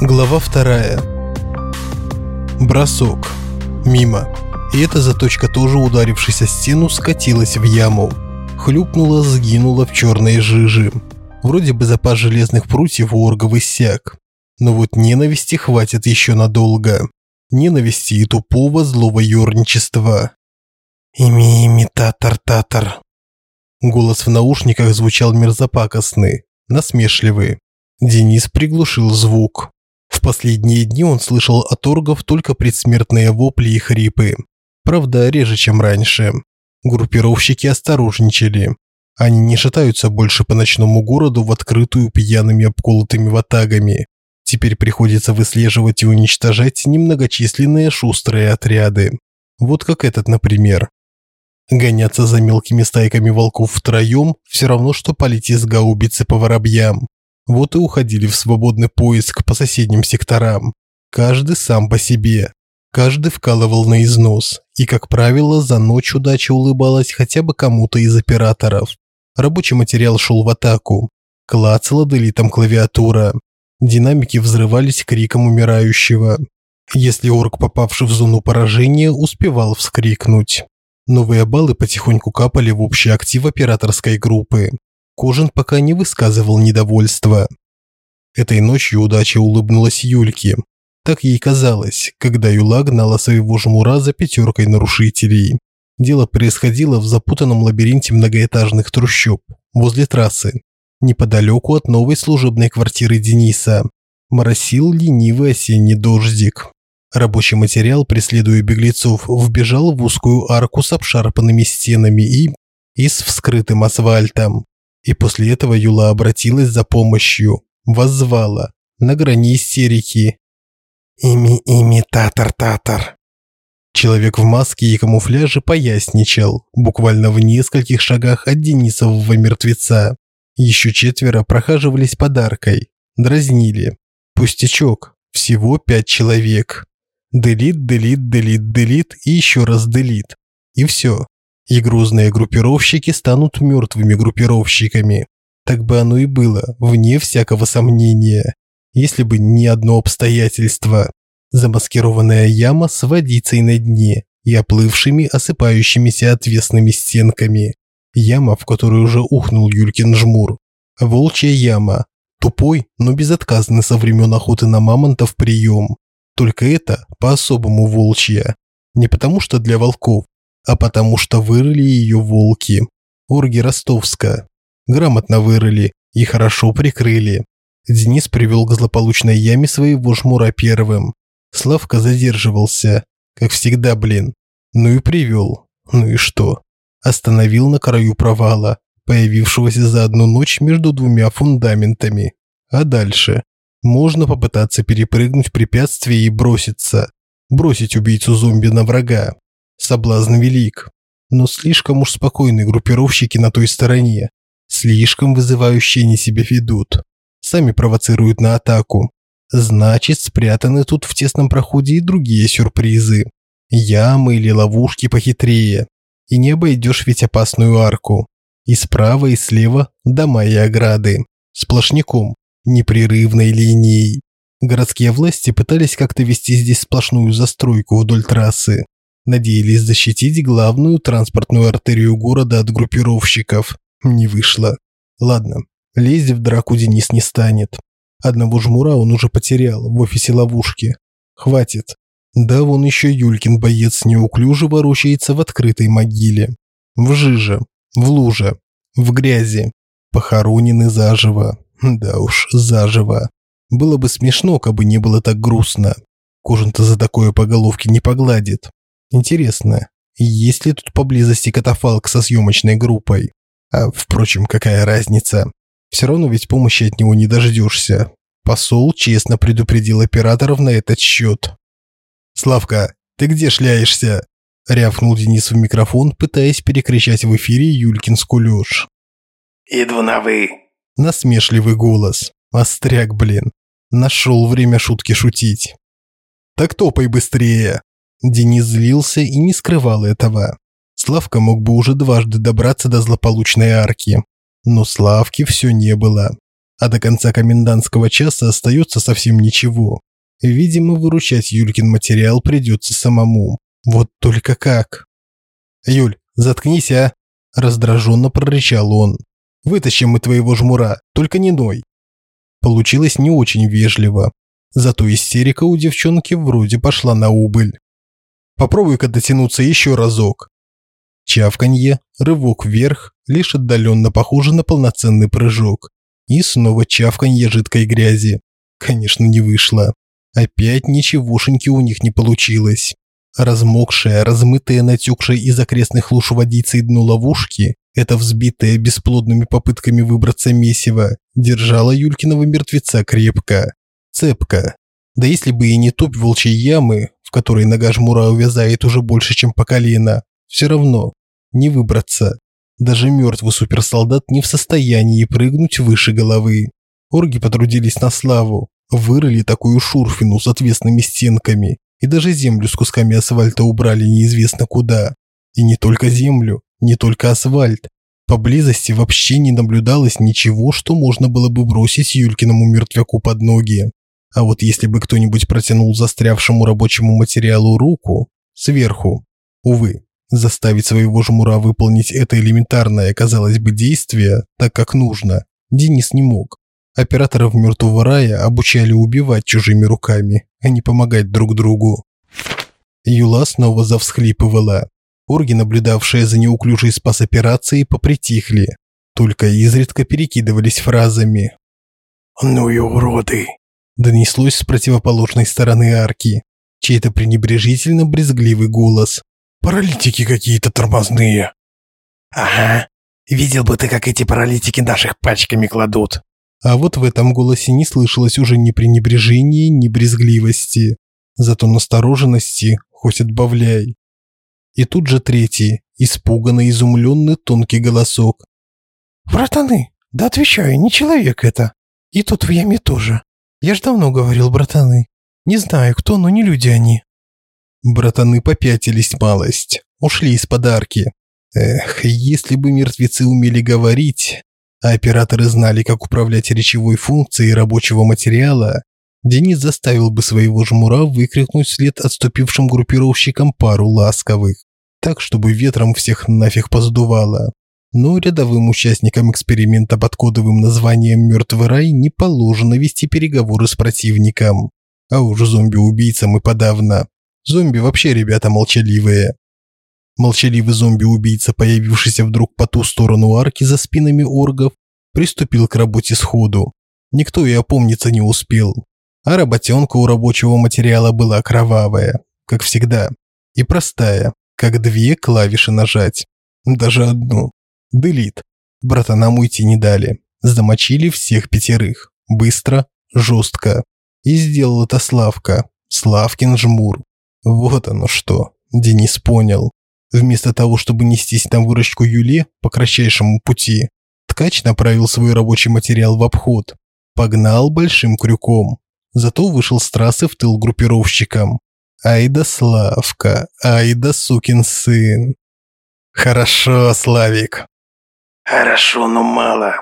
Глава вторая. Бросок. Мимо. И эта заточка, тоже ударившись о стену, скатилась в яму. Хлюпнула, сгинула в черной жижи. Вроде бы запас железных прутьев у оргов иссяк. Но вот ненависти хватит еще надолго. Ненависти и тупого злого юрничества. «Ими, имитатор, татар». Голос в наушниках звучал мерзопакостный, насмешливый. Денис приглушил звук. Последние дни он слышал от оргов только предсмертные вопли и хрипы. Правда, реже, чем раньше. Группировщики осторожничали. Они не шатаются больше по ночному городу в открытую пьяными обколотыми ватагами. Теперь приходится выслеживать и уничтожать немногочисленные шустрые отряды. Вот как этот, например. Гоняться за мелкими стайками волков втроем – все равно, что полить из гаубицы по воробьям. Вот и уходили в свободный поиск по соседним секторам. Каждый сам по себе. Каждый вкалывал на износ. И, как правило, за ночь удача улыбалась хотя бы кому-то из операторов. Рабочий материал шел в атаку. Клацала делитом клавиатура. Динамики взрывались криком умирающего. Если орк, попавший в зону поражения, успевал вскрикнуть. Новые баллы потихоньку капали в общий актив операторской группы. Кожин пока не высказывал недовольства. Этой ночью удача улыбнулась Юльке. Так ей казалось, когда Юла гнала своего жмура за пятеркой нарушителей. Дело происходило в запутанном лабиринте многоэтажных трущоб, возле трассы, неподалеку от новой служебной квартиры Дениса. Моросил ленивый осенний дождик. Рабочий материал, преследуя беглецов, вбежал в узкую арку с обшарпанными стенами и... и с вскрытым асфальтом. И после этого Юла обратилась за помощью, воззвала, на грани истерики. «Ими, ими, татар-татар». Человек в маске и камуфляже поясничал, буквально в нескольких шагах от Денисового мертвеца. Еще четверо прохаживались подаркой, дразнили. Пустячок, всего пять человек. Делит, делит, делит, делит и еще раз делит. И все. И грузные группировщики станут мертвыми группировщиками. Так бы оно и было, вне всякого сомнения. Если бы не одно обстоятельство. Замаскированная яма с водицей на дне и оплывшими, осыпающимися отвесными стенками. Яма, в которую уже ухнул Юлькин жмур. Волчья яма. Тупой, но безотказный со времен охоты на мамонтов прием. Только это по-особому волчья. Не потому что для волков, а потому что вырыли ее волки. Орги Ростовска. Грамотно вырыли и хорошо прикрыли. Денис привел к злополучной яме своего жмура первым. Славка задерживался. Как всегда, блин. Ну и привел. Ну и что? Остановил на краю провала, появившегося за одну ночь между двумя фундаментами. А дальше? Можно попытаться перепрыгнуть препятствие и броситься. Бросить убийцу зомби на врага. Соблазн велик. Но слишком уж спокойные группировщики на той стороне. Слишком вызывающие они себя ведут. Сами провоцируют на атаку. Значит, спрятаны тут в тесном проходе и другие сюрпризы. Ямы или ловушки похитрее. И не обойдешь ведь опасную арку. И справа, и слева дома и ограды. Сплошняком непрерывной линией. Городские власти пытались как-то вести здесь сплошную застройку вдоль трассы. Надеялись защитить главную транспортную артерию города от группировщиков. Не вышло. Ладно, лезть в драку Денис не станет. Одного жмура он уже потерял в офисе ловушки. Хватит. Да вон еще Юлькин боец неуклюже ворочается в открытой могиле. В жиже, в луже, в грязи. Похоронены заживо. Да уж, заживо. Было бы смешно, кабы не было так грустно. Кожан-то за такое по головке не погладит. Интересно, есть ли тут поблизости катафалк со съемочной группой? А, впрочем, какая разница? Все равно ведь помощи от него не дождешься. Посол честно предупредил операторов на этот счет. «Славка, ты где шляешься?» – рявкнул Денис в микрофон, пытаясь перекричать в эфире Юлькин скулёж. «Иду на «вы», Насмешливый голос. Остряк, блин. Нашел время шутки шутить. Так топай быстрее. Денис злился и не скрывал этого. Славка мог бы уже дважды добраться до злополучной арки. Но Славки все не было. а до конца комендантского часа остается совсем ничего. Видимо, выручать Юлькин материал придется самому. Вот только как? «Юль, заткнись, а!» – раздраженно прорычал он. «Вытащим мы твоего жмура, только не ной!» Получилось не очень вежливо. Зато истерика у девчонки вроде пошла на убыль. «Попробуй-ка дотянуться еще разок!» Чавканье, рывок вверх, лишь отдаленно похоже на полноценный прыжок. И снова чавканье жидкой грязи. Конечно, не вышло. Опять ничегошеньки у них не получилось. Размокшая, размытая, натекшая из окрестных луж водицей дно ловушки, это взбитое бесплодными попытками выбраться месиво, держала Юлькиного мертвеца крепко, цепко. Да если бы и не топь волчьей ямы, в которой нога жмура увязает уже больше, чем по колено, все равно не выбраться. Даже мертвый суперсолдат не в состоянии прыгнуть выше головы. Орги потрудились на славу, Вырыли такую шурфину с отвесными стенками, и даже землю с кусками асфальта убрали неизвестно куда. И не только землю, не только асфальт. Поблизости вообще не наблюдалось ничего, что можно было бы бросить Юлькиному мертвяку под ноги. А вот если бы кто-нибудь протянул застрявшему рабочему материалу руку сверху, увы, заставить своего жмура выполнить это элементарное, казалось бы, действие так, как нужно, Денис не мог. Операторов мертвого рая обучали убивать чужими руками, а не помогать друг другу. Юла снова завсхлипывала. Орги, наблюдавшие за неуклюжей спас-операцией, попритихли. Только изредка перекидывались фразами. «Ну и уроды!» Донеслось с противоположной стороны арки. Чей-то пренебрежительно брезгливый голос. «Паралитики какие-то тормозные!» «Ага, видел бы ты, как эти паралитики наших пачками кладут!» А вот в этом голосе не слышалось уже ни пренебрежения, ни брезгливости. Зато настороженности хоть отбавляй. И тут же третий, испуганный, изумленный тонкий голосок. «Братаны, да отвечаю, не человек это. И тут в яме тоже. Я ж давно говорил, братаны. Не знаю кто, но не люди они». Братаны попятились малость, ушли из подарки. Эх, если бы мертвецы умели говорить, а операторы знали, как управлять речевой функцией рабочего материала, Денис заставил бы своего жмура выкрикнуть вслед отступившим группировщикам пару ласковых, так, чтобы ветром всех нафиг поздувало. Но рядовым участникам эксперимента под кодовым названием «Мертвый рай» не положено вести переговоры с противником. А уж зомби-убийцам и подавно. Зомби вообще ребята молчаливые. Молчаливый зомби-убийца, появившийся вдруг по ту сторону арки за спинами оргов, приступил к работе сходу. Никто и опомниться не успел. А работенка у рабочего материала была кровавая, как всегда, и простая, как две клавиши нажать. Даже одну. Делит. Братанам уйти не дали. Замочили всех пятерых. Быстро, жестко. И сделал это Славка. Славкин жмур. Вот оно что. Денис понял. Вместо того, чтобы нестись на выручку Юле по кратчайшему пути, ткач направил свой рабочий материал в обход. Погнал большим крюком. Зато вышел с трассы в тыл группировщикам. Ай да Славка, ай да сукин сын. Хорошо, Славик. Хорошо, но мало.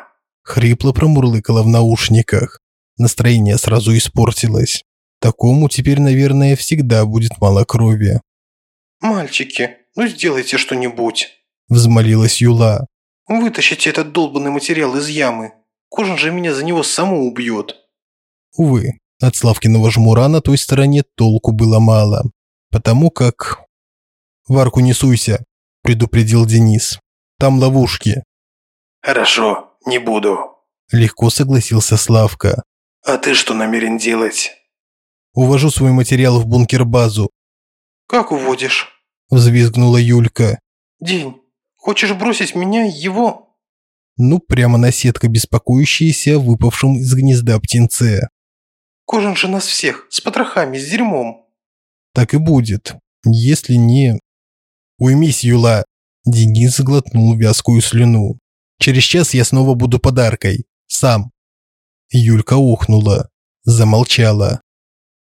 Хрипло промурлыкало в наушниках. Настроение сразу испортилось. Такому теперь, наверное, всегда будет мало крови. «Мальчики, ну сделайте что-нибудь», – взмолилась Юла. «Вытащите этот долбанный материал из ямы. Кожан же меня за него саму убьет». Увы, от Славкиного жмура на той стороне толку было мало, потому как... «В арку не суйся», – предупредил Денис. «Там ловушки». «Хорошо, не буду», – легко согласился Славка. «А ты что намерен делать?» «Увожу свой материал в бункер-базу». «Как уводишь?» взвизгнула Юлька. День, хочешь бросить меня, его? Ну, прямо наседка, беспокоящаяся о выпавшем из гнезда птенце. Кожан же нас всех, с потрохами, с дерьмом. Так и будет, если не... Уймись, Юла. Денис глотнул вязкую слюну. Через час я снова буду подаркой. Сам. Юлька ухнула. Замолчала.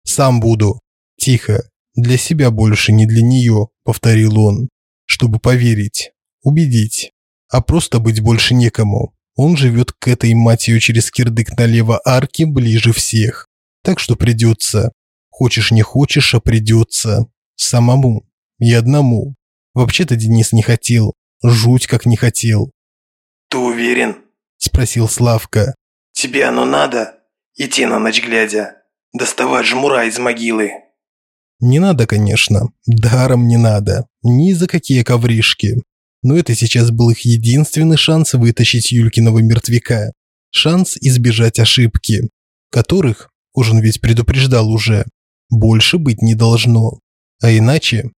Сам буду. Тихо. Для себя больше, не для нее повторил он, чтобы поверить, убедить, а просто быть больше некому. Он живет к этой матью через кирдык налево арки ближе всех. Так что придется. Хочешь не хочешь, а придется. Самому. И одному. Вообще-то Денис не хотел. Жуть как не хотел. «Ты уверен?» – спросил Славка. «Тебе оно надо? Идти на ночь глядя? Доставать жмура из могилы?» Не надо, конечно. Даром не надо. Ни за какие ковришки. Но это сейчас был их единственный шанс вытащить Юлькиного мертвяка. Шанс избежать ошибки. Которых, Ужин ведь предупреждал уже, больше быть не должно. А иначе...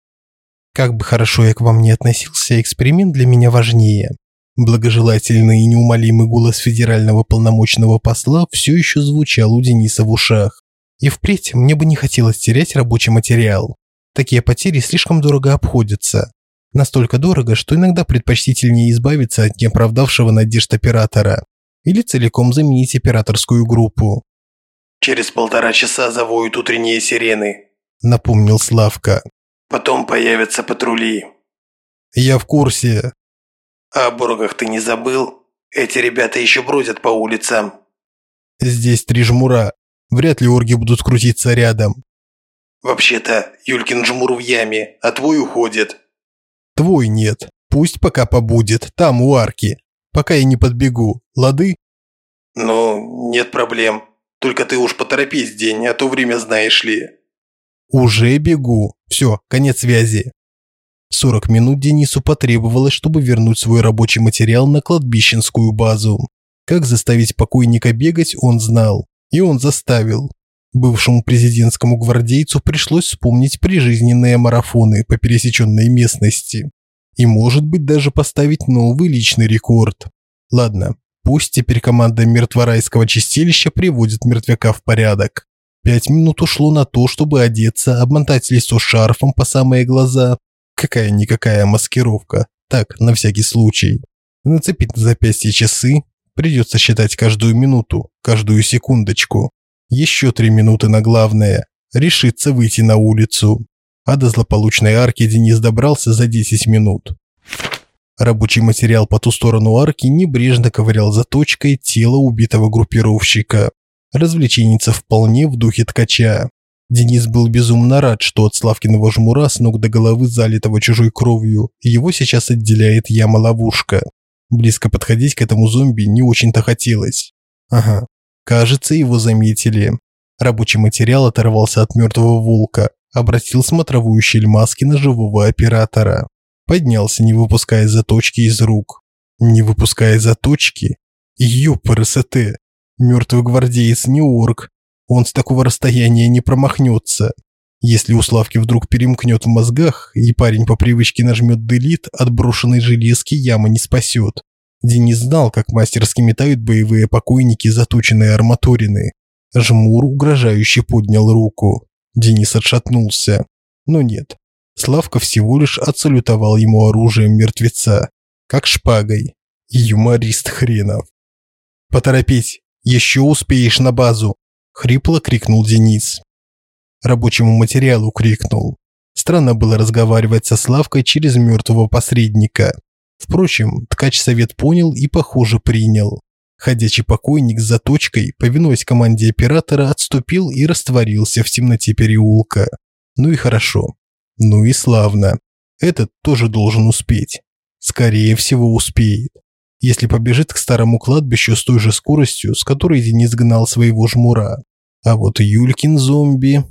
Как бы хорошо я к вам не относился, эксперимент для меня важнее. Благожелательный и неумолимый голос федерального полномочного посла все еще звучал у Дениса в ушах. И впредь мне бы не хотелось терять рабочий материал. Такие потери слишком дорого обходятся. Настолько дорого, что иногда предпочтительнее избавиться от неоправдавшего надежд оператора. Или целиком заменить операторскую группу. «Через полтора часа завоют утренние сирены», – напомнил Славка. «Потом появятся патрули». «Я в курсе». «А о Боргах ты не забыл? Эти ребята еще бродят по улицам». «Здесь три жмура. Вряд ли орги будут крутиться рядом. Вообще-то, Юлькин жмур в яме, а твой уходит. Твой нет. Пусть пока побудет, там у арки. Пока я не подбегу. Лады? Ну, нет проблем. Только ты уж поторопись день, а то время знаешь ли. Уже бегу. Все, конец связи. 40 минут Денису потребовалось, чтобы вернуть свой рабочий материал на кладбищенскую базу. Как заставить покойника бегать, он знал. И он заставил. Бывшему президентскому гвардейцу пришлось вспомнить прижизненные марафоны по пересеченной местности. И может быть даже поставить новый личный рекорд. Ладно, пусть теперь команда мертворайского чистилища приводит мертвяка в порядок. Пять минут ушло на то, чтобы одеться, обмотать лицо шарфом по самые глаза. Какая-никакая маскировка. Так, на всякий случай. Нацепить на запястье часы, Придется считать каждую минуту, каждую секундочку. Еще три минуты на главное. Решиться выйти на улицу. А до злополучной арки Денис добрался за 10 минут. Рабочий материал по ту сторону арки небрежно ковырял заточкой тело убитого группировщика. Развлеченница вполне в духе ткача. Денис был безумно рад, что от Славкиного жмура с ног до головы залитого чужой кровью его сейчас отделяет яма-ловушка. Близко подходить к этому зомби не очень-то хотелось. Ага, кажется, его заметили. Рабочий материал оторвался от мертвого волка, обратил смотровую щель маски на живого оператора. Поднялся, не выпуская заточки из рук. Не выпуская заточки? Ёпрст. Мертвый гвардеец не орк. Он с такого расстояния не промахнется. Если у Славки вдруг перемкнет в мозгах, и парень по привычке нажмет делит, от брошенной железки яма не спасет. Денис знал, как мастерски метают боевые покойники заточенные арматурины. Жмур угрожающе поднял руку. Денис отшатнулся. Но нет. Славка всего лишь отсалютовал ему оружием мертвеца. Как шпагой. Юморист хренов. «Поторопись! Еще успеешь на базу!» Хрипло крикнул Денис рабочему материалу крикнул. Странно было разговаривать со Славкой через мертвого посредника. Впрочем, ткач совет понял и, похоже, принял. Ходячий покойник с заточкой, повинуясь команде оператора, отступил и растворился в темноте переулка. Ну и хорошо. Ну и славно. Этот тоже должен успеть. Скорее всего, успеет. Если побежит к старому кладбищу с той же скоростью, с которой Денис гнал своего жмура. А вот Юлькин зомби...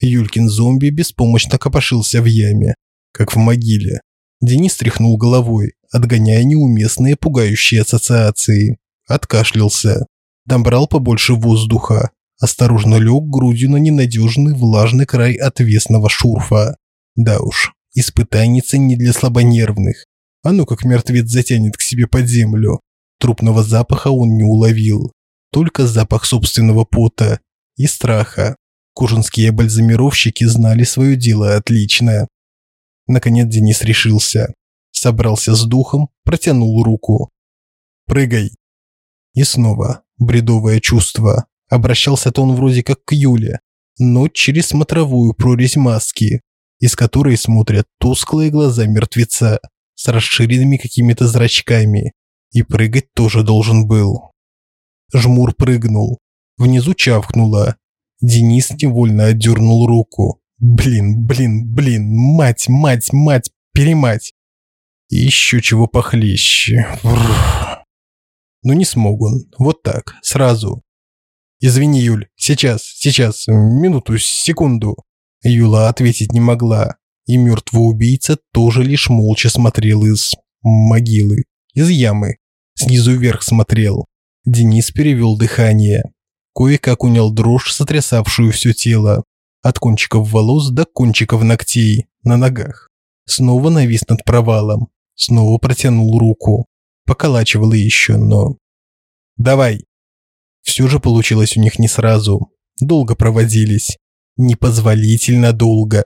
Юлькин зомби беспомощно копошился в яме, как в могиле. Денис тряхнул головой, отгоняя неуместные пугающие ассоциации. Откашлялся. Добрал побольше воздуха. Осторожно лег грудью на ненадежный влажный край отвесного шурфа. Да уж, испытанница не для слабонервных. А ну как мертвец затянет к себе под землю. Трупного запаха он не уловил. Только запах собственного пота и страха. Кожанские бальзамировщики знали свое дело отлично. Наконец Денис решился. Собрался с духом, протянул руку. «Прыгай!» И снова бредовое чувство. Обращался-то он вроде как к Юле, но через смотровую прорезь маски, из которой смотрят тусклые глаза мертвеца с расширенными какими-то зрачками. И прыгать тоже должен был. Жмур прыгнул. Внизу чавкнуло. Денис невольно отдернул руку. Блин, блин, блин, мать, мать, мать, перемать. И еще чего похлеще. Ну не смог он. Вот так, сразу. Извини, Юль, сейчас, сейчас, минуту, секунду. Юла ответить не могла. И мертвый убийца тоже лишь молча смотрел из могилы, из ямы. Снизу вверх смотрел. Денис перевел дыхание. Кое-как унял дрожь, сотрясавшую все тело. От кончиков волос до кончиков ногтей на ногах. Снова навис над провалом. Снова протянул руку. Поколачивало еще, но... «Давай!» Все же получилось у них не сразу. Долго проводились. Непозволительно долго.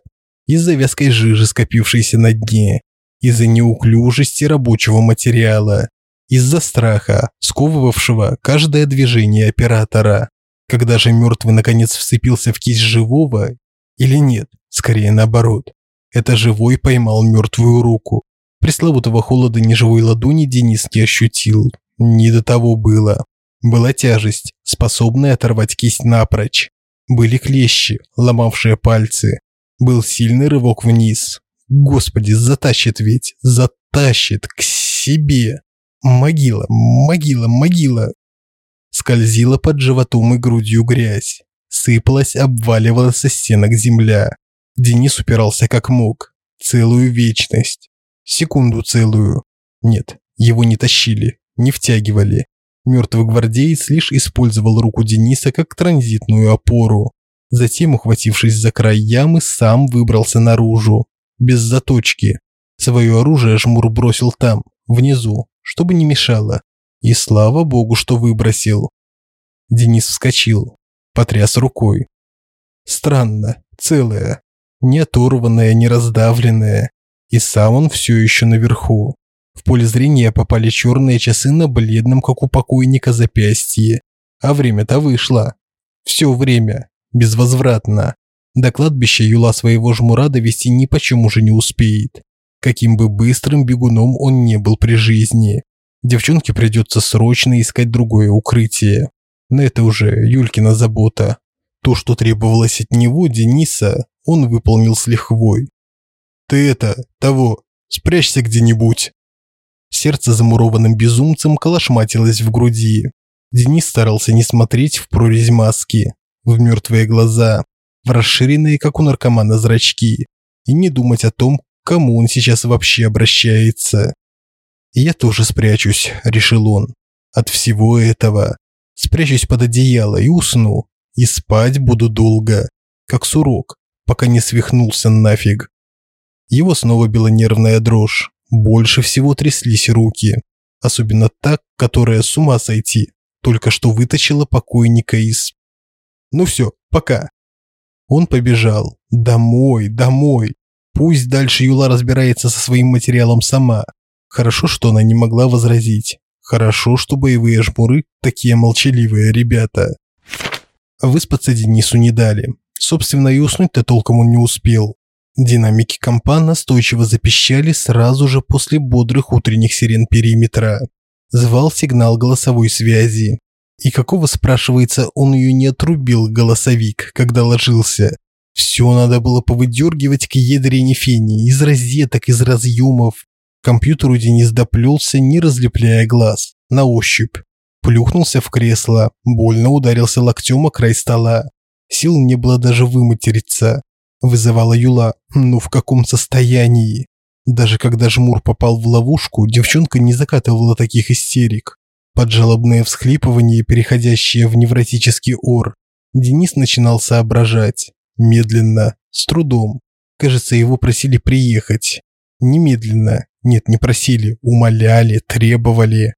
Из-за вязкой жижи, скопившейся на дне. Из-за неуклюжести рабочего материала. Из-за страха, сковывавшего каждое движение оператора. Когда же мертвый наконец вцепился в кисть живого, или нет, скорее наоборот. Это живой поймал мертвую руку. Пресловутого холода неживой ладони Денис не ощутил. Не до того было. Была тяжесть, способная оторвать кисть напрочь. Были клещи, ломавшие пальцы. Был сильный рывок вниз. Господи, затащит ведь, затащит к себе. Могила, могила, могила. Скользила под животом и грудью грязь. Сыпалась, обваливалась со стенок земля. Денис упирался как мог. Целую вечность. Секунду целую. Нет, его не тащили, не втягивали. Мертвый гвардеец лишь использовал руку Дениса как транзитную опору. Затем, ухватившись за край ямы, сам выбрался наружу. Без заточки. Свое оружие Жмур бросил там, внизу, чтобы не мешало. И слава богу, что выбросил. Денис вскочил, потряс рукой. Странно, целая, не оторванная, не раздавленная. И сам он все еще наверху. В поле зрения попали черные часы на бледном, как у покойника, запястье. А время-то вышло. Все время. Безвозвратно. До кладбища Юла своего жмура довести ни почему уже не успеет. Каким бы быстрым бегуном он не был при жизни. Девчонке придется срочно искать другое укрытие. Но это уже Юлькина забота. То, что требовалось от него, Дениса, он выполнил с лихвой. «Ты это, того, спрячься где-нибудь!» Сердце замурованным безумцем колошматилось в груди. Денис старался не смотреть в прорезь маски, в мертвые глаза, в расширенные, как у наркомана, зрачки, и не думать о том, кому он сейчас вообще обращается. «Я тоже спрячусь», – решил он, – «от всего этого. Спрячусь под одеяло и усну, и спать буду долго, как сурок, пока не свихнулся нафиг». Его снова била нервная дрожь. Больше всего тряслись руки, особенно та, которая с ума сойти, только что вытащила покойника из... Ну все, пока. Он побежал. Домой, домой. Пусть дальше Юла разбирается со своим материалом сама. Хорошо, что она не могла возразить. Хорошо, что боевые жмуры такие молчаливые ребята. Выспаться Денису не дали. Собственно, и уснуть-то толком он не успел. Динамики компа настойчиво запищали сразу же после бодрых утренних сирен периметра. Звал сигнал голосовой связи. И какого, спрашивается, он ее не отрубил, голосовик, когда ложился? Все надо было повыдергивать к ядрене фени, из розеток, из разъемов. К компьютеру Денис доплелся, не разлепляя глаз, на ощупь. Плюхнулся в кресло, больно ударился локтем о край стола. Сил не было даже выматериться. Вызывала Юла, ну в каком состоянии? Даже когда Жмур попал в ловушку, девчонка не закатывала таких истерик. Под жалобные всхлипывания, переходящие в невротический ор, Денис начинал соображать. Медленно, с трудом. Кажется, его просили приехать. Немедленно. Нет, не просили, умоляли, требовали.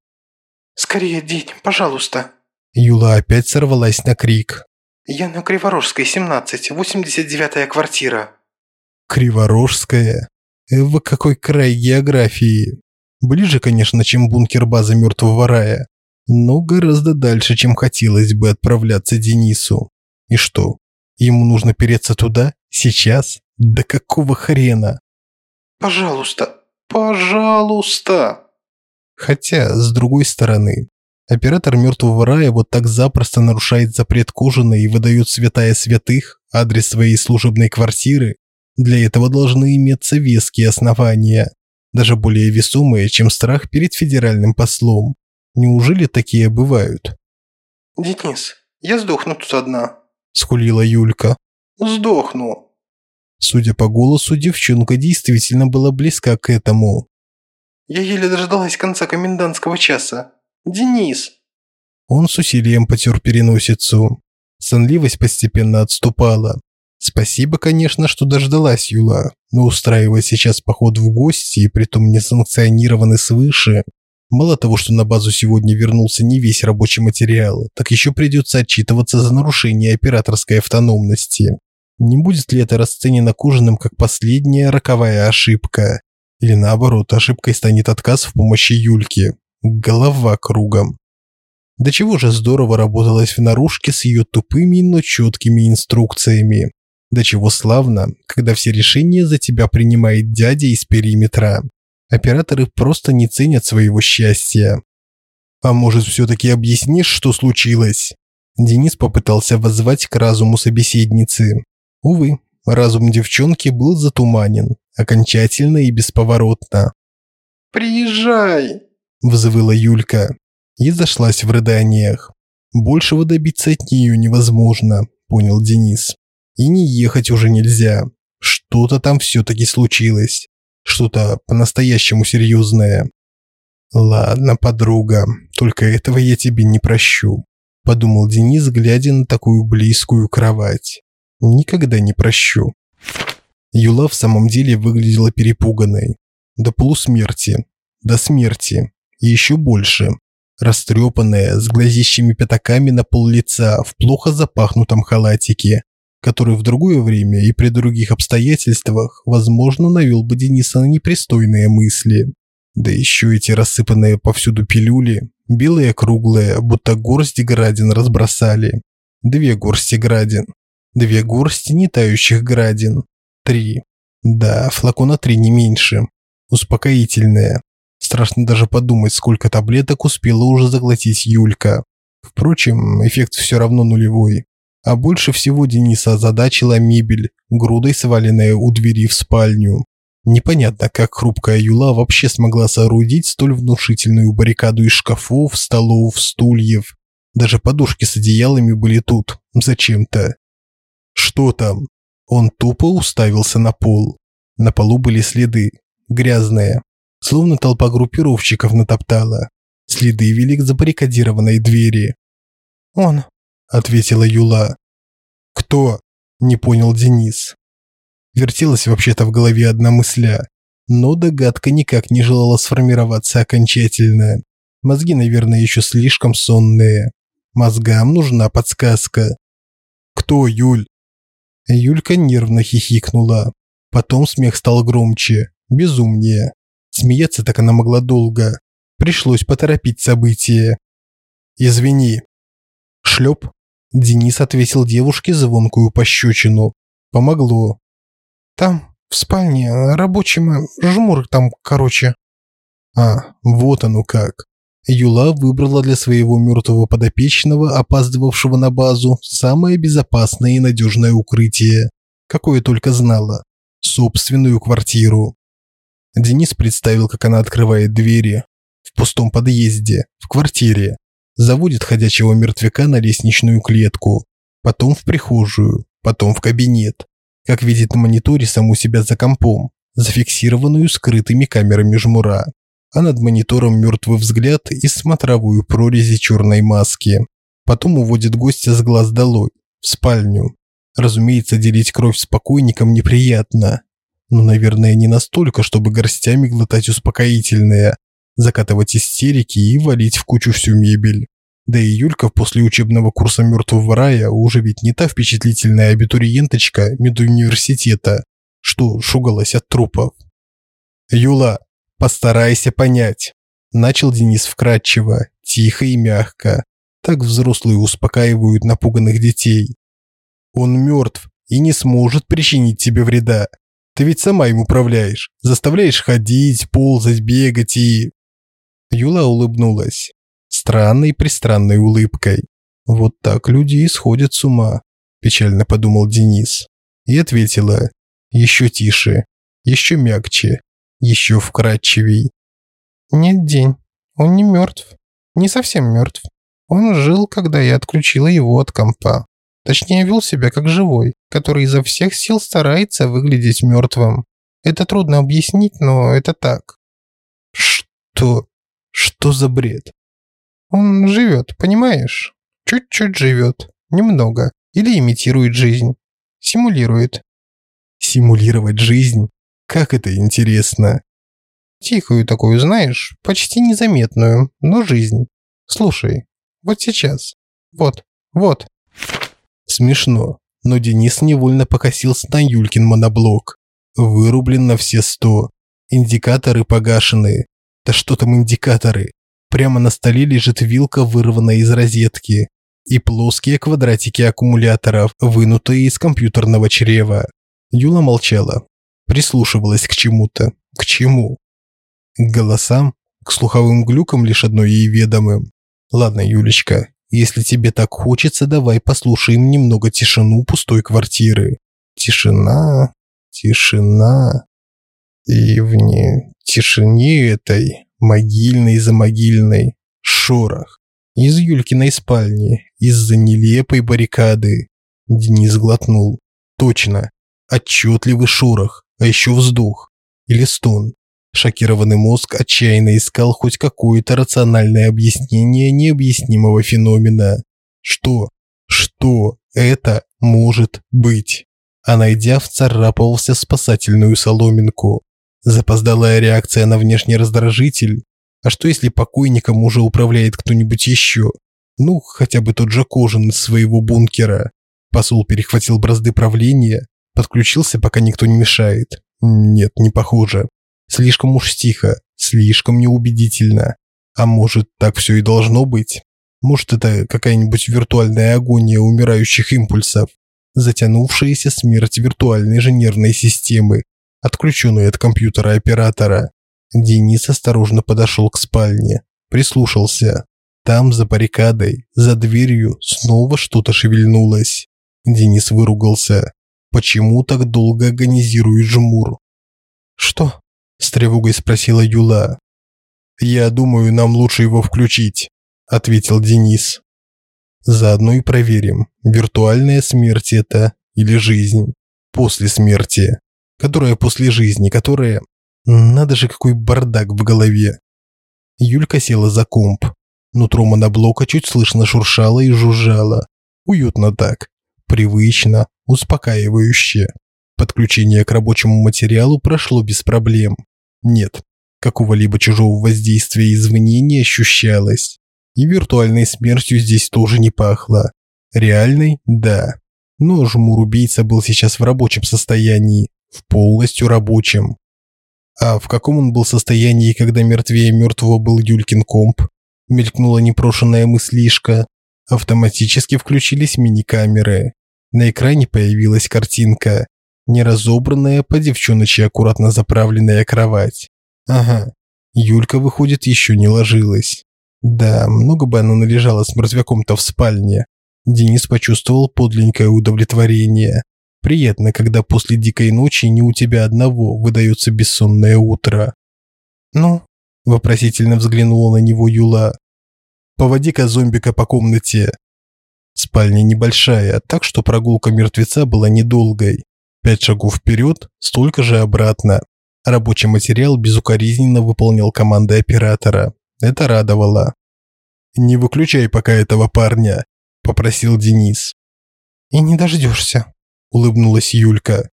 «Скорее, день, пожалуйста!» Юла опять сорвалась на крик. «Я на Криворожской, 17, 89-я квартира». Криворожская? В какой край географии? Ближе, конечно, чем бункер базы мертвого рая, но гораздо дальше, чем хотелось бы отправляться Денису. И что, ему нужно переться туда? Сейчас? Да какого хрена? «Пожалуйста, пожалуйста!» Хотя, с другой стороны, оператор мертвого рая вот так запросто нарушает запрет Кожина и выдает святая святых, адрес своей служебной квартиры. Для этого должны иметься веские основания, даже более весомые, чем страх перед федеральным послом. Неужели такие бывают? «Денис, я сдохну тут одна», – скулила Юлька. «Сдохну». Судя по голосу, девчонка действительно была близка к этому. «Я еле дождалась конца комендантского часа. Денис!» Он с усилием потер переносицу. Сонливость постепенно отступала. Спасибо, конечно, что дождалась Юла, но устраивать сейчас поход в гости, и притом несанкционированный свыше, Мало того, что на базу сегодня вернулся не весь рабочий материал, так еще придется отчитываться за нарушение операторской автономности. Не будет ли это расценено Кожаным как последняя роковая ошибка? Или наоборот, ошибкой станет отказ в помощи Юльке? Голова кругом. До чего же здорово работалось в наружке с ее тупыми, но четкими инструкциями. До чего славно, когда все решения за тебя принимает дядя из периметра. Операторы просто не ценят своего счастья. А может, все таки объяснишь, что случилось? Денис попытался воззвать к разуму собеседницы. Увы, разум девчонки был затуманен, окончательно и бесповоротно. «Приезжай!» – взвыла Юлька и зашлась в рыданиях. Большего добиться от нее невозможно, понял Денис. И не ехать уже нельзя. Что-то там все таки случилось что-то по-настоящему серьезное. Ладно, подруга, только этого я тебе не прощу, подумал Денис, глядя на такую близкую кровать. Никогда не прощу. Юла в самом деле выглядела перепуганной. До полусмерти, до смерти и еще больше. Растрепанная, с глазищими пятаками на пол лица, в плохо запахнутом халатике, который в другое время и при других обстоятельствах, возможно, навел бы Дениса на непристойные мысли. Да еще эти рассыпанные повсюду пилюли, белые круглые, будто горсти градин разбросали. Две горсти градин. Две горсти не градин. Три. Да, флакона три не меньше. Успокоительные. Страшно даже подумать, сколько таблеток успела уже заглотить Юлька. Впрочем, эффект все равно нулевой. А больше всего Дениса озадачила мебель, грудой сваленная у двери в спальню. Непонятно, как хрупкая Юла вообще смогла соорудить столь внушительную баррикаду из шкафов, столов, стульев. Даже подушки с одеялами были тут, зачем-то. Что там? Он тупо уставился на пол. На полу были следы, грязные, словно толпа группировщиков натоптала. Следы вели к забаррикадированной двери. «Он», ответила Юла. Кто? не понял Денис. Вертелась вообще-то в голове одна мысля, но догадка никак не желала сформироваться окончательно. Мозги, наверное, еще слишком сонные. Мозгам нужна подсказка. Кто, Юль? Юлька нервно хихикнула. Потом смех стал громче, безумнее. Смеяться так она могла долго. Пришлось поторопить события. Извини. Шлеп. Денис ответил девушке звонкую пощечину. Помогло. Там, в спальне, рабочим жмур там, короче. А, вот оно как. Юла выбрала для своего мертвого подопечного, опаздывавшего на базу, самое безопасное и надежное укрытие, какое только знала собственную квартиру. Денис представил, как она открывает двери в пустом подъезде, в квартире, заводит ходячего мертвяка на лестничную клетку, потом в прихожую, потом в кабинет. Как видит на мониторе саму себя за компом, зафиксированную скрытыми камерами жмура. А над монитором мертвый взгляд и смотровую прорези черной маски. Потом уводит гостя с глаз долой, в спальню. Разумеется, делить кровь с покойником неприятно. Но, наверное, не настолько, чтобы горстями глотать успокоительное, закатывать истерики и валить в кучу всю мебель. Да и Юлька после учебного курса мертвого рая уже ведь не та впечатлительная абитуриенточка медуниверситета, что шугалась от трупов. «Юла, постарайся понять», – начал Денис вкратчиво, тихо и мягко. Так взрослые успокаивают напуганных детей. «Он мертв и не сможет причинить тебе вреда. Ты ведь сама им управляешь, заставляешь ходить, ползать, бегать и...» Юла улыбнулась. Странной пристранной улыбкой. Вот так люди и сходят с ума, печально подумал Денис. И ответила еще тише, еще мягче, еще вкрадчивей. Нет, день. Он не мертв. Не совсем мертв. Он жил, когда я отключила его от компа. Точнее, вел себя как живой, который изо всех сил старается выглядеть мертвым. Это трудно объяснить, но это так. Что? Что за бред? Он живет, понимаешь? Чуть-чуть живет. Немного. Или имитирует жизнь. Симулирует. Симулировать жизнь? Как это интересно. Тихую такую, знаешь, почти незаметную, но жизнь. Слушай, вот сейчас. Вот, вот. Смешно, но Денис невольно покосился на Юлькин моноблок. Вырублен на все сто. Индикаторы погашены. Да что там индикаторы? Прямо на столе лежит вилка, вырванная из розетки. И плоские квадратики аккумуляторов, вынутые из компьютерного чрева. Юла молчала. Прислушивалась к чему-то. К чему? К голосам? К слуховым глюкам лишь одной ей ведомым. Ладно, Юлечка, если тебе так хочется, давай послушаем немного тишину пустой квартиры. Тишина, тишина. И в не тишине этой, могильной за могильной, шорох. Из Юлькиной спальни, из-за нелепой баррикады. Денис глотнул. Точно. Отчетливый шорох, а еще вздох. Или стон. Шокированный мозг отчаянно искал хоть какое-то рациональное объяснение необъяснимого феномена. Что? Что это может быть? А найдя, вцарапывался спасательную соломинку. Запоздалая реакция на внешний раздражитель. А что если покойником уже управляет кто-нибудь еще? Ну, хотя бы тот же Кожин из своего бункера. Посол перехватил бразды правления, подключился, пока никто не мешает. Нет, не похоже. Слишком уж тихо, слишком неубедительно. А может, так все и должно быть? Может, это какая-нибудь виртуальная агония умирающих импульсов, затянувшаяся смерть виртуальной же нервной системы, отключенной от компьютера оператора. Денис осторожно подошел к спальне, прислушался. Там, за баррикадой, за дверью, снова что-то шевельнулось. Денис выругался. Почему так долго агонизирует жмур? «Что?» с тревогой спросила Юла. Я думаю, нам лучше его включить, ответил Денис. Заодно и проверим, виртуальная смерть это или жизнь после смерти, которая после жизни, которая надо же какой бардак в голове. Юлька села за комп. Нутро моноблока чуть слышно шуршало и жужжало. Уютно так, привычно, успокаивающе. Подключение к рабочему материалу прошло без проблем. Нет, какого-либо чужого воздействия извне не ощущалось. И виртуальной смертью здесь тоже не пахло. Реальной – да. Но жмур-убийца был сейчас в рабочем состоянии. Полностью рабочем. А в каком он был состоянии, когда мертвее мертвого был Юлькин комп? Мелькнула непрошенная мыслишка. Автоматически включились мини-камеры. На экране появилась картинка неразобранная, по девчоночи аккуратно заправленная кровать. Ага, Юлька, выходит, еще не ложилась. Да, много бы она належала с мертвяком-то в спальне. Денис почувствовал подлинное удовлетворение. Приятно, когда после дикой ночи не у тебя одного выдается бессонное утро. «Ну?» – вопросительно взглянула на него Юла. «Поводи-ка зомбика по комнате». Спальня небольшая, так что прогулка мертвеца была недолгой. Пять шагов вперед, столько же обратно. Рабочий материал безукоризненно выполнял команды оператора. Это радовало. «Не выключай пока этого парня», – попросил Денис. «И не дождешься», – улыбнулась Юлька.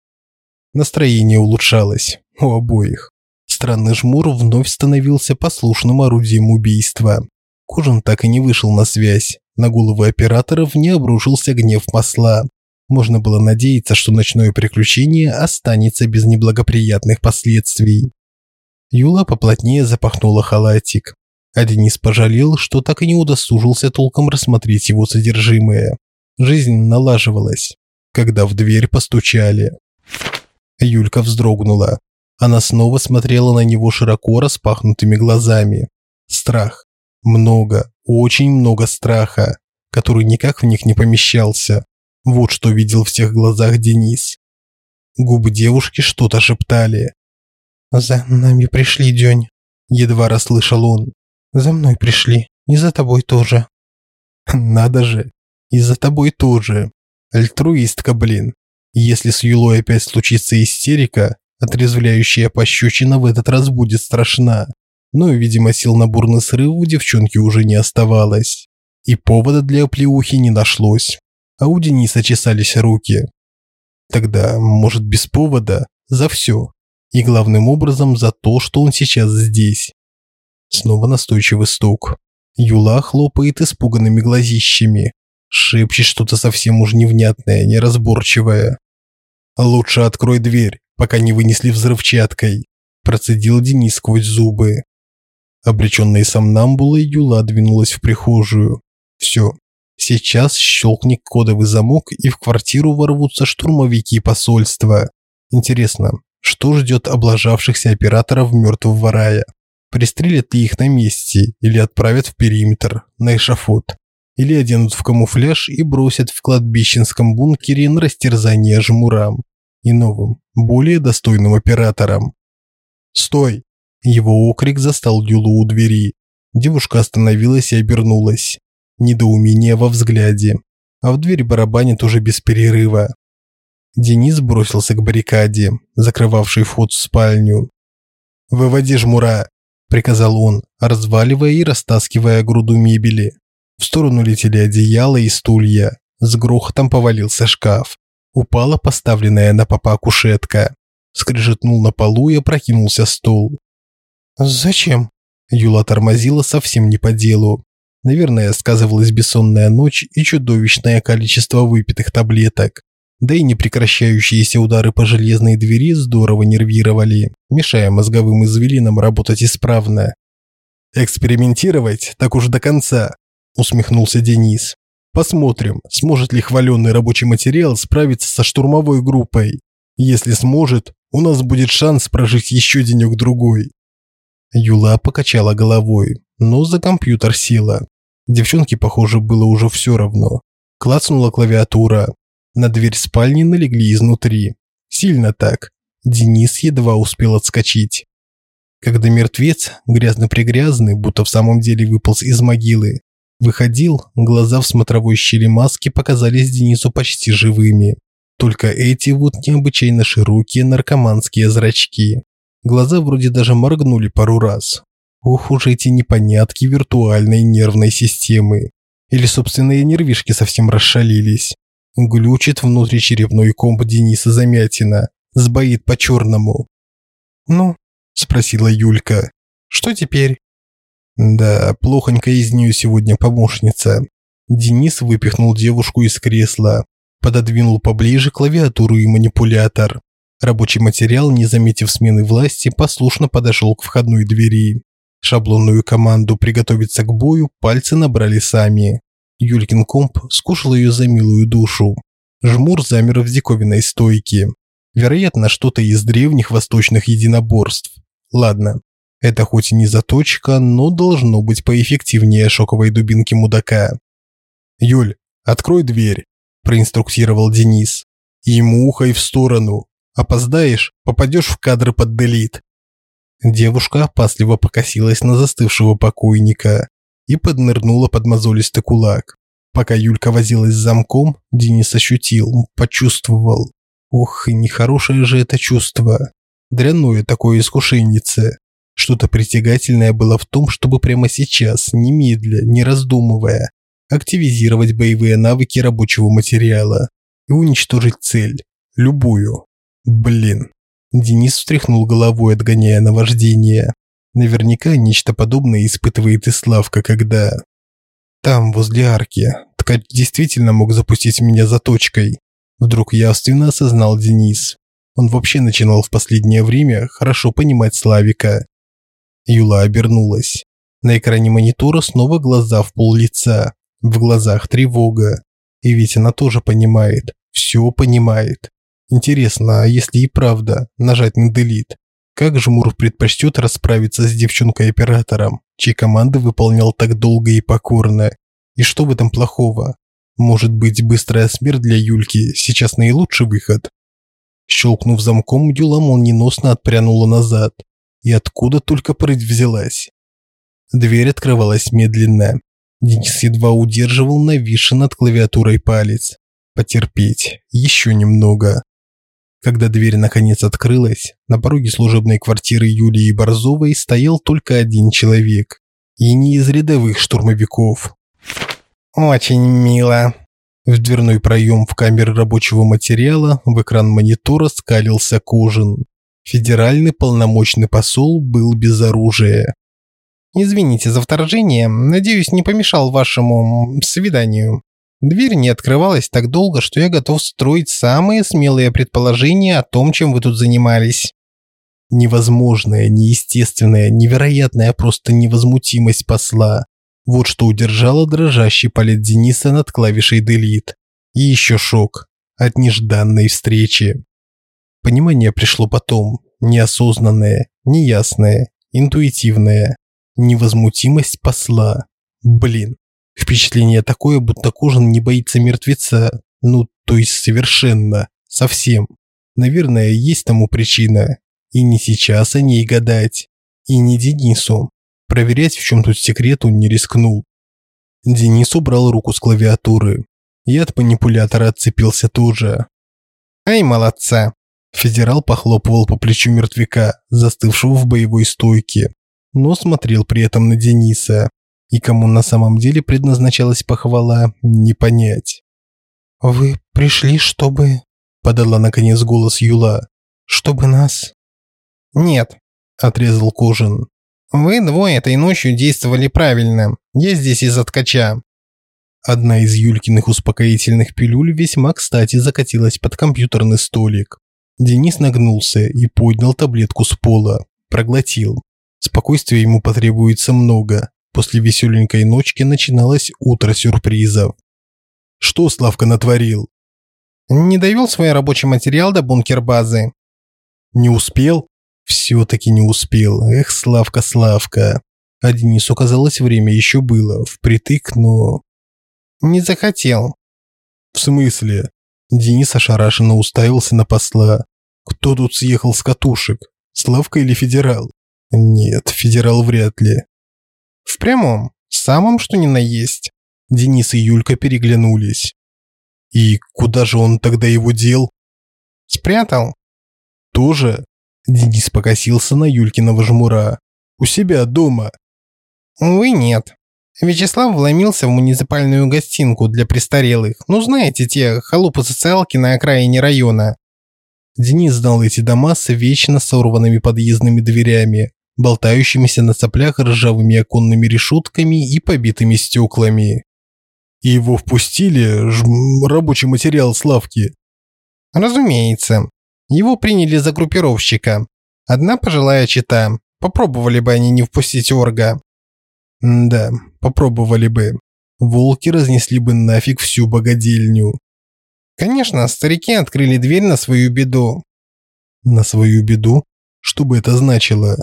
Настроение улучшалось у обоих. Странный жмур вновь становился послушным орудием убийства. Кожин так и не вышел на связь. На головы операторов не обрушился гнев масла. Можно было надеяться, что ночное приключение останется без неблагоприятных последствий. Юла поплотнее запахнула халатик, а Денис пожалел, что так и не удосужился толком рассмотреть его содержимое. Жизнь налаживалась, когда в дверь постучали. Юлька вздрогнула. Она снова смотрела на него широко распахнутыми глазами. Страх. Много, очень много страха, который никак в них не помещался. Вот что видел в тех глазах Денис. Губы девушки что-то шептали. «За нами пришли, Дёнь», – едва расслышал он. «За мной пришли, и за тобой тоже». «Надо же, и за тобой тоже. Альтруистка, блин. Если с Юлой опять случится истерика, отрезвляющая пощечина в этот раз будет страшна. Но, видимо, сил на бурный срыв у девчонки уже не оставалось. И повода для оплеухи не нашлось. А у Дениса чесались руки. Тогда, может, без повода, за все. И главным образом за то, что он сейчас здесь. Снова настойчивый стук. Юла хлопает испуганными глазищами. Шепчет что-то совсем уж невнятное, неразборчивое. «Лучше открой дверь, пока не вынесли взрывчаткой», процедил Денис сквозь зубы. Обреченная сомнамбулой Юла двинулась в прихожую. Все. Сейчас щелкнет кодовый замок, и в квартиру ворвутся штурмовики посольства. Интересно, что ждет облажавшихся операторов мертвого рая? Пристрелят ли их на месте или отправят в периметр, на эшафот? Или оденут в камуфляж и бросят в кладбищенском бункере на растерзание жмурам и новым, более достойным операторам? «Стой!» Его окрик застал Дюлу у двери. Девушка остановилась и обернулась. Недоумение во взгляде. А в дверь барабанит уже без перерыва. Денис бросился к баррикаде, закрывавшей вход в спальню. «Выводи жмура!» – приказал он, разваливая и растаскивая груду мебели. В сторону летели одеяла и стулья. С грохотом повалился шкаф. Упала поставленная на попа кушетка. Скрежетнул на полу и опрокинулся стол. «Зачем?» Юла тормозила совсем не по делу. Наверное, сказывалась бессонная ночь и чудовищное количество выпитых таблеток. Да и непрекращающиеся удары по железной двери здорово нервировали, мешая мозговым извилинам работать исправно. «Экспериментировать так уж до конца», – усмехнулся Денис. «Посмотрим, сможет ли хваленный рабочий материал справиться со штурмовой группой. Если сможет, у нас будет шанс прожить еще денек-другой». Юла покачала головой, но за компьютер села. Девчонке, похоже, было уже все равно. Клацнула клавиатура, на дверь спальни налегли изнутри. Сильно так. Денис едва успел отскочить. Когда мертвец, грязно-пригрязный, будто в самом деле выполз из могилы, выходил, глаза в смотровой щели маски показались Денису почти живыми. Только эти вот необычайно широкие наркоманские зрачки. Глаза вроде даже моргнули пару раз. Ох уж эти непонятки виртуальной нервной системы. Или собственные нервишки совсем расшалились. Глючит внутричерепной комп Дениса Замятина. Сбоит по-черному. «Ну?» – спросила Юлька. «Что теперь?» «Да, плохонько из нее сегодня помощница». Денис выпихнул девушку из кресла, пододвинул поближе клавиатуру и манипулятор. Рабочий материал, не заметив смены власти, послушно подошел к входной двери. Шаблонную команду «Приготовиться к бою» пальцы набрали сами. Юлькин комп скушал ее за милую душу. Жмур замер в диковинной стойке. Вероятно, что-то из древних восточных единоборств. Ладно, это хоть и не заточка, но должно быть поэффективнее шоковой дубинки мудака. «Юль, открой дверь», – проинструктировал Денис. «И мухой в сторону. Опоздаешь, попадешь в кадры под делит». Девушка опасливо покосилась на застывшего покойника и поднырнула под мозолистый кулак. Пока Юлька возилась с замком, Денис ощутил, почувствовал. Ох, и нехорошее же это чувство. Дрянное такое искушеннице. Что-то притягательное было в том, чтобы прямо сейчас, немедля, не раздумывая, активизировать боевые навыки рабочего материала и уничтожить цель. Любую. Блин. Денис встряхнул головой, отгоняя наваждение. Наверняка нечто подобное испытывает и Славка, когда... Там, возле арки, ткач действительно мог запустить меня заточкой. Вдруг явственно осознал Денис. Он вообще начинал в последнее время хорошо понимать Славика. Юла обернулась. На экране монитора снова глаза в пол лица. В глазах тревога. И ведь она тоже понимает. Все понимает. Интересно, а если и правда нажать на делит, как же Мур предпочтет расправиться с девчонкой-оператором? чьи команды выполнял так долго и покорно. И что в этом плохого? Может быть, быстрая смерть для Юльки сейчас наилучший выход? Щелкнув замком, Юла молниеносно отпрянула назад. И откуда только прыть взялась? Дверь открывалась медленно. Денис едва удерживал нависший над клавиатурой палец. Потерпеть. Еще немного. Когда дверь наконец открылась, на пороге служебной квартиры Юлии Борзовой стоял только один человек. И не из рядовых штурмовиков. «Очень мило». В дверной проем в камере рабочего материала в экран монитора скалился Кожин. Федеральный полномочный посол был без оружия. «Извините за вторжение. Надеюсь, не помешал вашему свиданию. Дверь не открывалась так долго, что я готов строить самые смелые предположения о том, чем вы тут занимались». Невозможная, неестественная, невероятная просто невозмутимость посла. Вот что удержало дрожащий палец Дениса над клавишей Delete. И еще шок от нежданной встречи. Понимание пришло потом, неосознанное, неясное, интуитивное. Невозмутимость посла. Блин, впечатление такое, будто Кожан не боится мертвеца. Ну, то есть совершенно, совсем. Наверное, есть тому причина. И не сейчас о ней гадать. И не Денису. Проверять, в чем тут секрет, он не рискнул. Денис убрал руку с клавиатуры. И от манипулятора отцепился тоже. «Ай, молодца!» Федерал похлопывал по плечу мертвяка, застывшего в боевой стойке, но смотрел при этом на Дениса. И кому на самом деле предназначалась похвала, не понять. «Вы пришли, чтобы...» – подала наконец голос Юла. «Чтобы нас...» «Нет», – отрезал Кожин. Вы двое этой ночью действовали правильно. Я здесь из-за ткача. Одна из Юлькиных успокоительных пилюль весьма кстати закатилась под компьютерный столик. Денис нагнулся и поднял таблетку с пола. Проглотил. Спокойствия ему потребуется много. После веселенькой ночки начиналось утро сюрпризов. Что Славка натворил? Не довел свой рабочий материал до бункер-базы. Не успел? Все-таки не успел. Эх, Славка, Славка. А Денису, казалось, время еще было. Впритык, но... Не захотел. В смысле? Денис ошарашенно уставился на посла. Кто тут съехал с катушек? Славка или федерал? Нет, федерал вряд ли. В прямом, самом что ни на есть. Денис и Юлька переглянулись. И куда же он тогда его дел? Спрятал. Тоже? Денис покосился на Юлькиного жмура. «У себя дома». «Увы, нет. Вячеслав вломился в муниципальную гостинку для престарелых. Ну, знаете, те халупы-социалки на окраине района». Денис знал эти дома с вечно сорванными подъездными дверями, болтающимися на цеплях ржавыми оконными решетками и побитыми стеклами. И его впустили, жм, рабочий материал Славки. Разумеется. Его приняли за группировщика. Одна пожилая чита. Попробовали бы они не впустить орга. М да, попробовали бы. Волки разнесли бы нафиг всю богадельню. Конечно, старики открыли дверь на свою беду. На свою беду? Что бы это значило?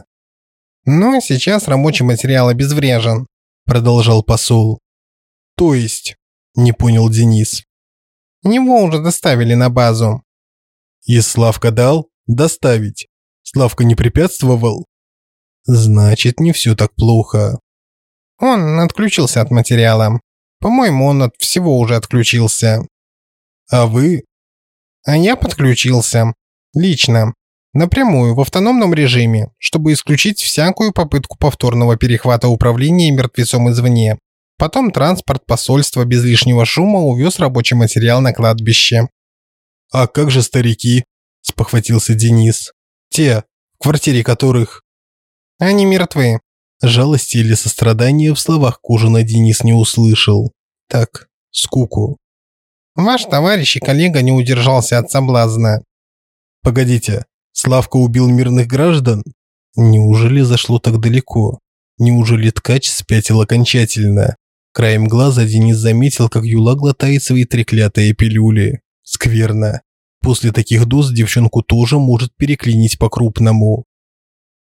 Но сейчас рабочий материал обезврежен, продолжал посол. То есть, не понял Денис. Его уже доставили на базу. И Славка дал доставить. Славка не препятствовал. Значит, не все так плохо. Он отключился от материала. По-моему, он от всего уже отключился. А вы? А я подключился. Лично. Напрямую, в автономном режиме, чтобы исключить всякую попытку повторного перехвата управления мертвецом извне. Потом транспорт посольства без лишнего шума увез рабочий материал на кладбище. «А как же старики?» – спохватился Денис. «Те, в квартире которых...» «Они мертвы». Жалости или сострадания в словах Кожина Денис не услышал. Так, скуку. «Ваш товарищ и коллега не удержался от соблазна». «Погодите, Славка убил мирных граждан? Неужели зашло так далеко? Неужели ткач спятил окончательно?» Краем глаза Денис заметил, как Юла глотает свои треклятые пилюли. Скверно. После таких доз девчонку тоже может переклинить по-крупному.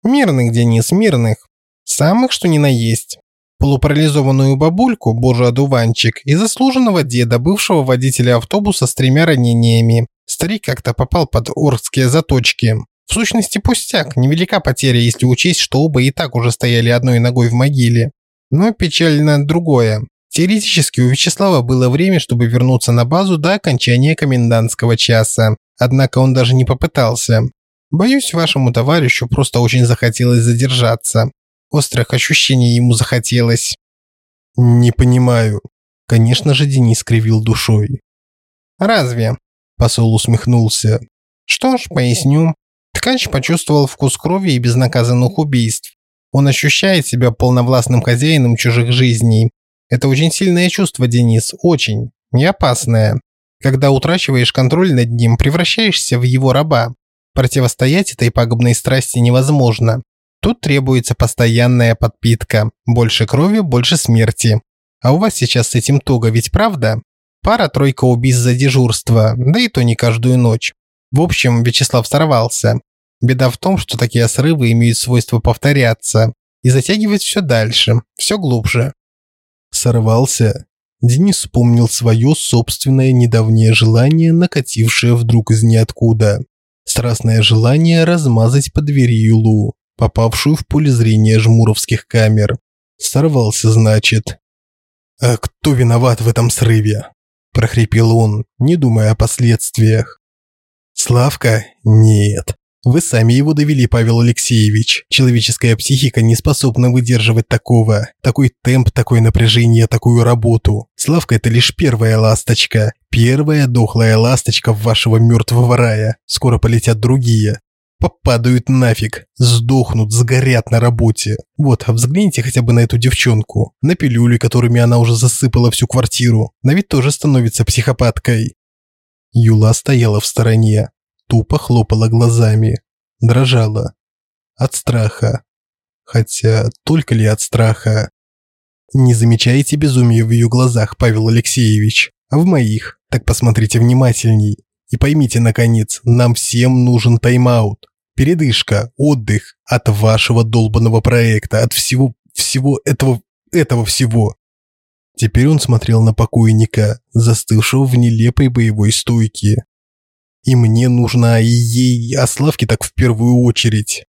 Мирных, Денис, мирных. Самых, что ни на есть. Полупарализованную бабульку, боже одуванчик, и заслуженного деда, бывшего водителя автобуса с тремя ранениями. Старик как-то попал под оркские заточки. В сущности, пустяк, невелика потеря, если учесть, что оба и так уже стояли одной ногой в могиле. Но печально другое. Теоретически у Вячеслава было время, чтобы вернуться на базу до окончания комендантского часа. Однако он даже не попытался. Боюсь, вашему товарищу просто очень захотелось задержаться. Острых ощущений ему захотелось. Не понимаю. Конечно же, Денис скривил душой. Разве? Посол усмехнулся. Что ж, поясню. Ткач почувствовал вкус крови и безнаказанных убийств. Он ощущает себя полновластным хозяином чужих жизней. Это очень сильное чувство, Денис, очень. Не опасное. Когда утрачиваешь контроль над ним, превращаешься в его раба. Противостоять этой пагубной страсти невозможно. Тут требуется постоянная подпитка. Больше крови, больше смерти. А у вас сейчас с этим туго, ведь правда? Пара-тройка убийств за дежурство, да и то не каждую ночь. В общем, Вячеслав сорвался. Беда в том, что такие срывы имеют свойство повторяться и затягивать все дальше, все глубже. Сорвался. Денис вспомнил свое собственное недавнее желание, накатившее вдруг из ниоткуда. Страстное желание размазать по двери Юлу, попавшую в поле зрения жмуровских камер. Сорвался, значит. «А кто виноват в этом срыве?» – прохрипел он, не думая о последствиях. «Славка? Нет. Вы сами его довели, Павел Алексеевич. Человеческая психика не способна выдерживать такого. Такой темп, такое напряжение, такую работу. Славка – это лишь первая ласточка. Первая дохлая ласточка вашего мертвого рая. Скоро полетят другие. Попадают нафиг. Сдохнут, сгорят на работе. Вот, взгляните хотя бы на эту девчонку. На пилюли, которыми она уже засыпала всю квартиру. На вид тоже становится психопаткой. Юла стояла в стороне, тупо хлопала глазами, дрожала. От страха. Хотя, только ли от страха? Не замечаете безумия в ее глазах, Павел Алексеевич, а в моих. Так посмотрите внимательней. И поймите, наконец, нам всем нужен тайм-аут. Передышка, отдых от вашего долбанного проекта, от всего, всего этого, этого всего. Теперь он смотрел на покойника, застывшего в нелепой боевой стойке. И мне нужна и ей, а Славке так в первую очередь.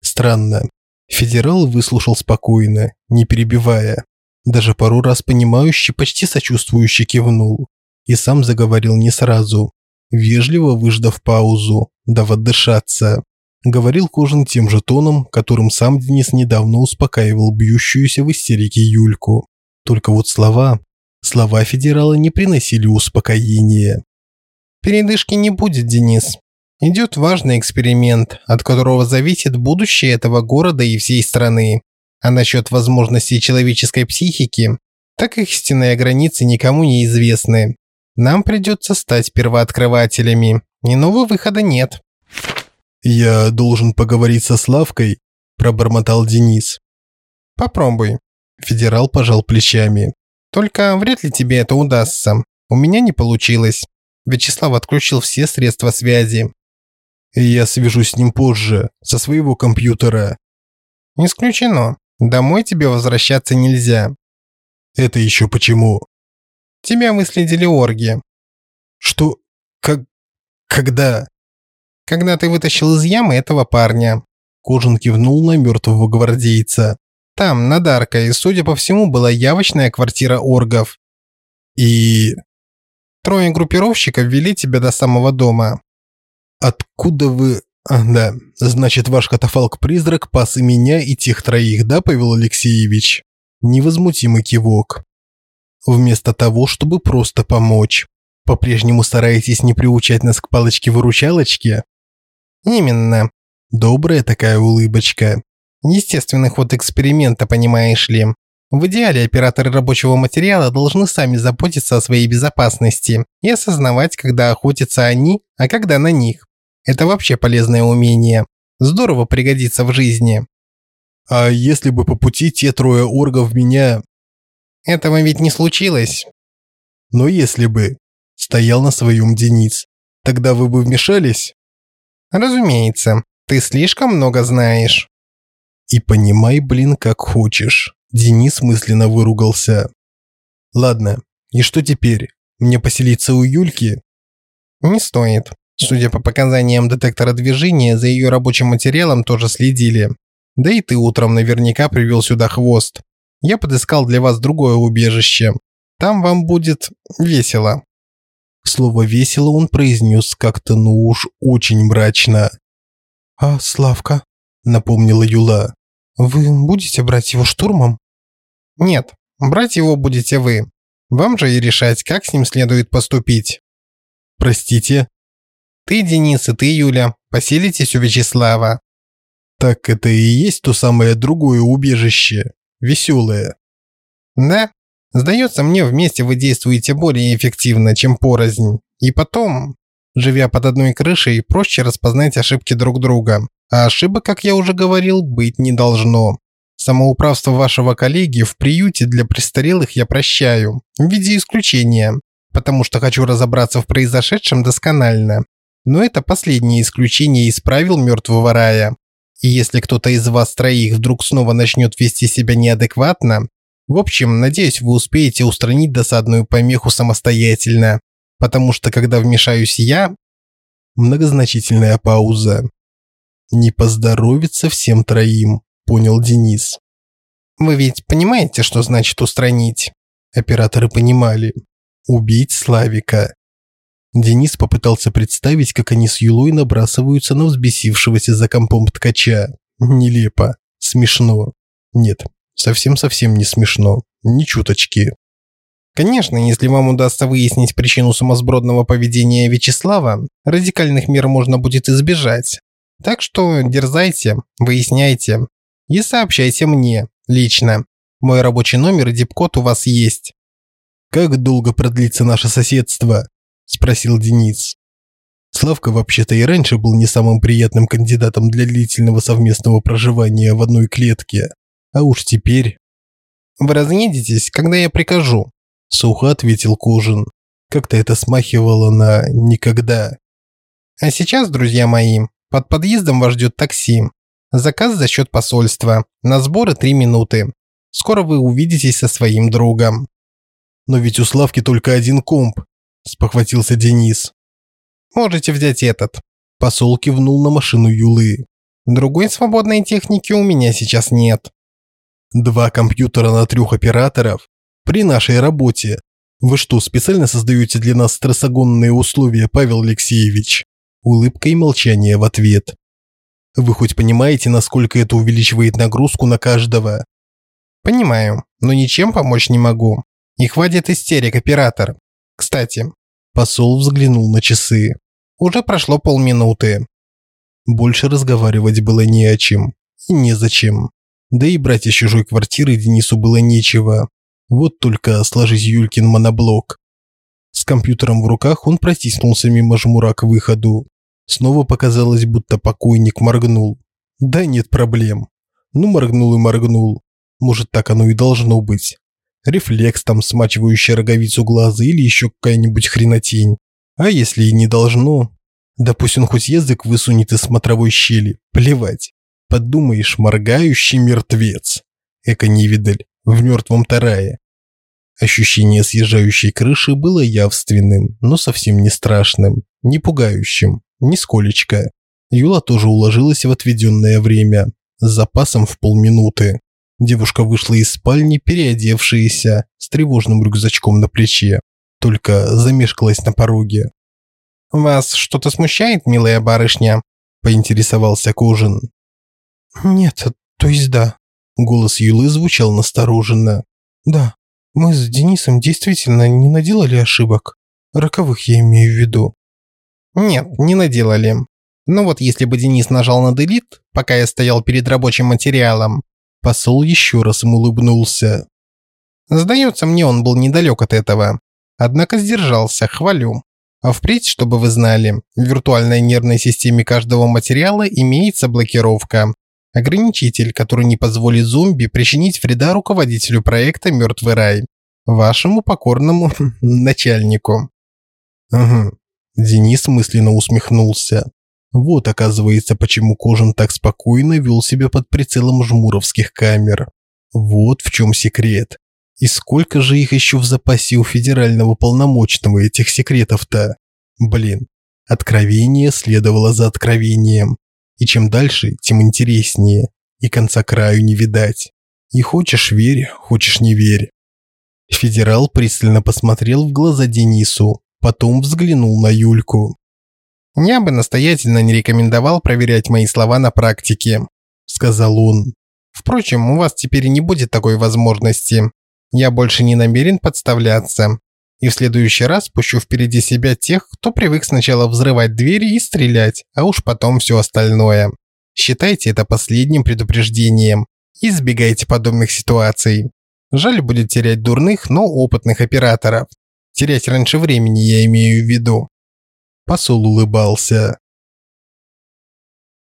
Странно. Федерал выслушал спокойно, не перебивая. Даже пару раз понимающе, почти сочувствующе кивнул. И сам заговорил не сразу. Вежливо выждав паузу, дав отдышаться. Говорил Кожин тем же тоном, которым сам Денис недавно успокаивал бьющуюся в истерике Юльку. Только вот слова, слова федерала не приносили успокоения. Передышки не будет, Денис. Идет важный эксперимент, от которого зависит будущее этого города и всей страны. А насчет возможностей человеческой психики, так их истинные границы никому не известны. Нам придется стать первооткрывателями. Иного выхода нет. «Я должен поговорить со Славкой», – пробормотал Денис. «Попробуй». Федерал пожал плечами. «Только вряд ли тебе это удастся. У меня не получилось. Вячеслав отключил все средства связи. Я свяжусь с ним позже, со своего компьютера. Исключено. Домой тебе возвращаться нельзя. Это еще почему? Тебя выследили орги. Что? Как? Когда? Когда ты вытащил из ямы этого парня. Кожин кивнул на мертвого гвардейца. Там, над аркой, судя по всему, была явочная квартира оргов. И... Трое группировщиков вели тебя до самого дома. Откуда вы... А, да, значит, ваш катафалк-призрак пас и меня, и тех троих, да, Павел Алексеевич? Невозмутимый кивок. Вместо того, чтобы просто помочь. По-прежнему стараетесь не приучать нас к палочке-выручалочке? Именно. Добрая такая улыбочка. Естественный ход эксперимента, понимаешь ли. В идеале операторы рабочего материала должны сами заботиться о своей безопасности и осознавать, когда охотятся они, а когда на них. Это вообще полезное умение. Здорово пригодится в жизни. А если бы по пути те трое оргов меня... Этого ведь не случилось. Но если бы... Стоял на своем Денис. Тогда вы бы вмешались? Разумеется. Ты слишком много знаешь. И понимай, блин, как хочешь. Денис мысленно выругался. Ладно, и что теперь? Мне поселиться у Юльки? Не стоит. Судя по показаниям детектора движения, за ее рабочим материалом тоже следили. Да и ты утром наверняка привел сюда хвост. Я подыскал для вас другое убежище. Там вам будет весело. Слово «весело» он произнес как-то ну уж очень мрачно. «А Славка?» – напомнила Юла. «Вы будете брать его штурмом?» «Нет, брать его будете вы. Вам же и решать, как с ним следует поступить». «Простите?» «Ты, Денис, и ты, Юля, поселитесь у Вячеслава». «Так это и есть то самое другое убежище, веселое?» «Да, Сдается мне, вместе вы действуете более эффективно, чем порознь. И потом, живя под одной крышей, проще распознать ошибки друг друга. А ошибок, как я уже говорил, быть не должно. Самоуправство вашего коллеги в приюте для престарелых я прощаю, в виде исключения, потому что хочу разобраться в произошедшем досконально. Но это последнее исключение из правил мертвого рая. Если кто-то из вас троих вдруг снова начнет вести себя неадекватно, в общем, надеюсь, вы успеете устранить досадную помеху самостоятельно, потому что когда вмешаюсь я... Многозначительная пауза. Не поздоровится всем троим, понял Денис. Вы ведь понимаете, что значит устранить? Операторы понимали. Убить Славика. Денис попытался представить, как они с Юлой набрасываются на взбесившегося за компом ткача. Нелепо. Смешно. Нет, Совсем-совсем не смешно. Ни чуточки. Конечно, если вам удастся выяснить причину сумасбродного поведения Вячеслава, радикальных мер можно будет избежать. Так что дерзайте, выясняйте и сообщайте мне, лично. Мой рабочий номер и дипкод у вас есть. «Как долго продлится наше соседство?» – спросил Денис. Славка вообще-то и раньше был не самым приятным кандидатом для длительного совместного проживания в одной клетке. А уж теперь... «Вы разъедетесь, когда я прикажу», – сухо ответил Кожин. Как-то это смахивало на «никогда». «А сейчас, друзья мои, под подъездом вас ждет такси. Заказ за счет посольства. На сборы три минуты. Скоро вы увидитесь со своим другом». «Но ведь у Славки только один комп», – спохватился Денис. «Можете взять этот». Посол кивнул на машину Юлы. «Другой свободной техники у меня сейчас нет». Два компьютера на трех операторов? При нашей работе. Вы что, специально создаете для нас стрессогонные условия, Павел Алексеевич? Улыбка и молчание в ответ. Вы хоть понимаете, насколько это увеличивает нагрузку на каждого? Понимаю, но ничем помочь не могу. И хватит истерик, оператор. Кстати, посол взглянул на часы. Уже прошло полминуты. Больше разговаривать было не о чем и незачем. Да и брать из чужой квартиры Денису было нечего. Вот только сложить Юлькин моноблок. С компьютером в руках он протиснулся мимо жмура к выходу. Снова показалось, будто покойник моргнул. Да нет проблем. Ну моргнул и моргнул. Может так оно и должно быть. Рефлекс там, смачивающий роговицу глаза или еще какая-нибудь хренотень. А если и не должно? Да пусть он хоть язык высунет из смотровой щели. Плевать. Подумаешь, моргающий мертвец. Эко-невидаль в мертвом тарае. Ощущение съезжающей крыши было явственным, но совсем не страшным, не пугающим, нисколечко. Юла тоже уложилась в отведенное время, с запасом в полминуты. Девушка вышла из спальни, переодевшаяся, с тревожным рюкзачком на плече. Только замешкалась на пороге. «Вас что-то смущает, милая барышня?» – поинтересовался Кожин. «Нет, то есть да». Голос Юлы звучал настороженно. «Да, мы с Денисом действительно не наделали ошибок. Роковых я имею в виду». «Нет, не наделали. Но вот если бы Денис нажал на delete, пока я стоял перед рабочим материалом...» Посол еще раз ему улыбнулся. «Сдается мне, он был недалек от этого. Однако сдержался, хвалю. А впредь, чтобы вы знали, в виртуальной нервной системе каждого материала имеется блокировка, Ограничитель, который не позволит зомби причинить вреда руководителю проекта «Мертвый рай», вашему покорному начальнику. Угу. Денис мысленно усмехнулся. Вот, оказывается, почему Кожин так спокойно вел себя под прицелом жмуровских камер. Вот в чем секрет. И сколько же их еще в запасе у федерального полномочного этих секретов-то? Блин, откровение следовало за откровением. И чем дальше, тем интереснее. И конца краю не видать. И хочешь верь, хочешь не верь. Федерал пристально посмотрел в глаза Денису, потом взглянул на Юльку. «Я бы настоятельно не рекомендовал проверять мои слова на практике», – сказал он. «Впрочем, у вас теперь не будет такой возможности. Я больше не намерен подставляться. И в следующий раз пущу впереди себя тех, кто привык сначала взрывать двери и стрелять, а уж потом все остальное. Считайте это последним предупреждением. Избегайте подобных ситуаций. Жаль будет терять дурных, но опытных операторов. Терять раньше времени я имею в виду. Посол улыбался.